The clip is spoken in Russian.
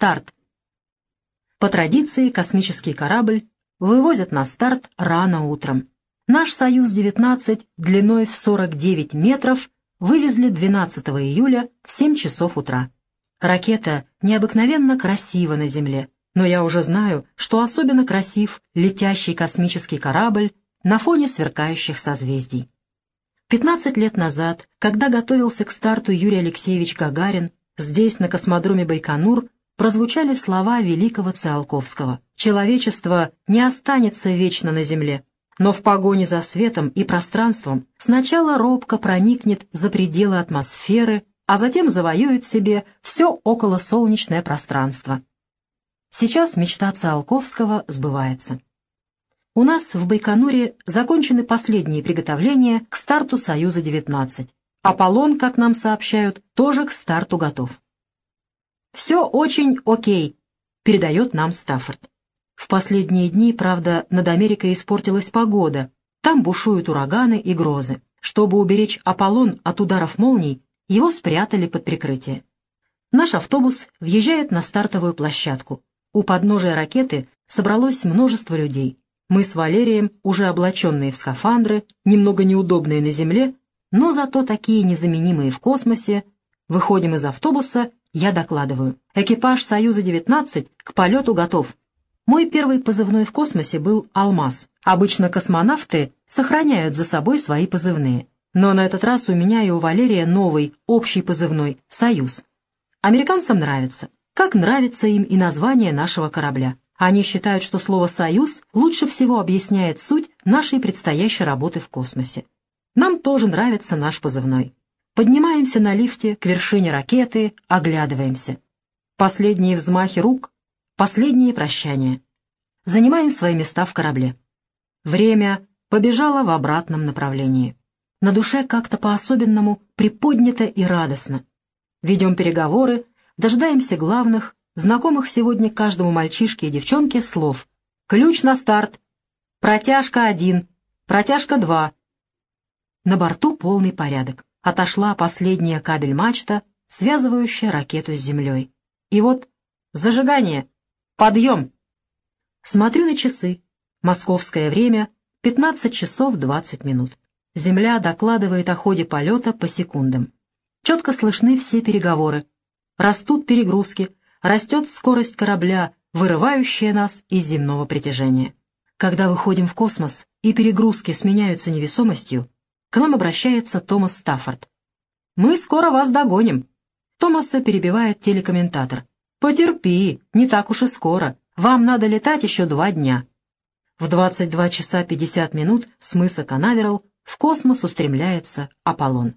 Старт! По традиции космический корабль вывозят на старт рано утром. Наш «Союз-19» длиной в 49 метров вывезли 12 июля в 7 часов утра. Ракета необыкновенно красива на Земле, но я уже знаю, что особенно красив летящий космический корабль на фоне сверкающих созвездий. 15 лет назад, когда готовился к старту Юрий Алексеевич Гагарин, здесь, на космодроме Байконур, прозвучали слова великого Циолковского. «Человечество не останется вечно на Земле, но в погоне за светом и пространством сначала робко проникнет за пределы атмосферы, а затем завоюет себе все околосолнечное пространство». Сейчас мечта Циолковского сбывается. У нас в Байконуре закончены последние приготовления к старту «Союза-19». Аполлон, как нам сообщают, тоже к старту готов. «Все очень окей», — передает нам Стаффорд. В последние дни, правда, над Америкой испортилась погода. Там бушуют ураганы и грозы. Чтобы уберечь Аполлон от ударов молний, его спрятали под прикрытие. Наш автобус въезжает на стартовую площадку. У подножия ракеты собралось множество людей. Мы с Валерием, уже облаченные в скафандры, немного неудобные на земле, но зато такие незаменимые в космосе, выходим из автобуса я докладываю. Экипаж «Союза-19» к полету готов. Мой первый позывной в космосе был «Алмаз». Обычно космонавты сохраняют за собой свои позывные. Но на этот раз у меня и у Валерия новый, общий позывной «Союз». Американцам нравится. Как нравится им и название нашего корабля. Они считают, что слово «союз» лучше всего объясняет суть нашей предстоящей работы в космосе. Нам тоже нравится наш позывной. Поднимаемся на лифте к вершине ракеты, оглядываемся. Последние взмахи рук, последние прощания. Занимаем свои места в корабле. Время побежало в обратном направлении. На душе как-то по-особенному приподнято и радостно. Ведем переговоры, дожидаемся главных, знакомых сегодня каждому мальчишке и девчонке слов. Ключ на старт. Протяжка один. Протяжка два. На борту полный порядок отошла последняя кабель-мачта, связывающая ракету с землей. И вот зажигание, подъем. Смотрю на часы. Московское время — 15 часов 20 минут. Земля докладывает о ходе полета по секундам. Четко слышны все переговоры. Растут перегрузки, растет скорость корабля, вырывающая нас из земного притяжения. Когда выходим в космос и перегрузки сменяются невесомостью, к нам обращается Томас Стаффорд. «Мы скоро вас догоним». Томаса перебивает телекомментатор. «Потерпи, не так уж и скоро. Вам надо летать еще два дня». В 22 часа 50 минут с мыса Канаверал в космос устремляется Аполлон.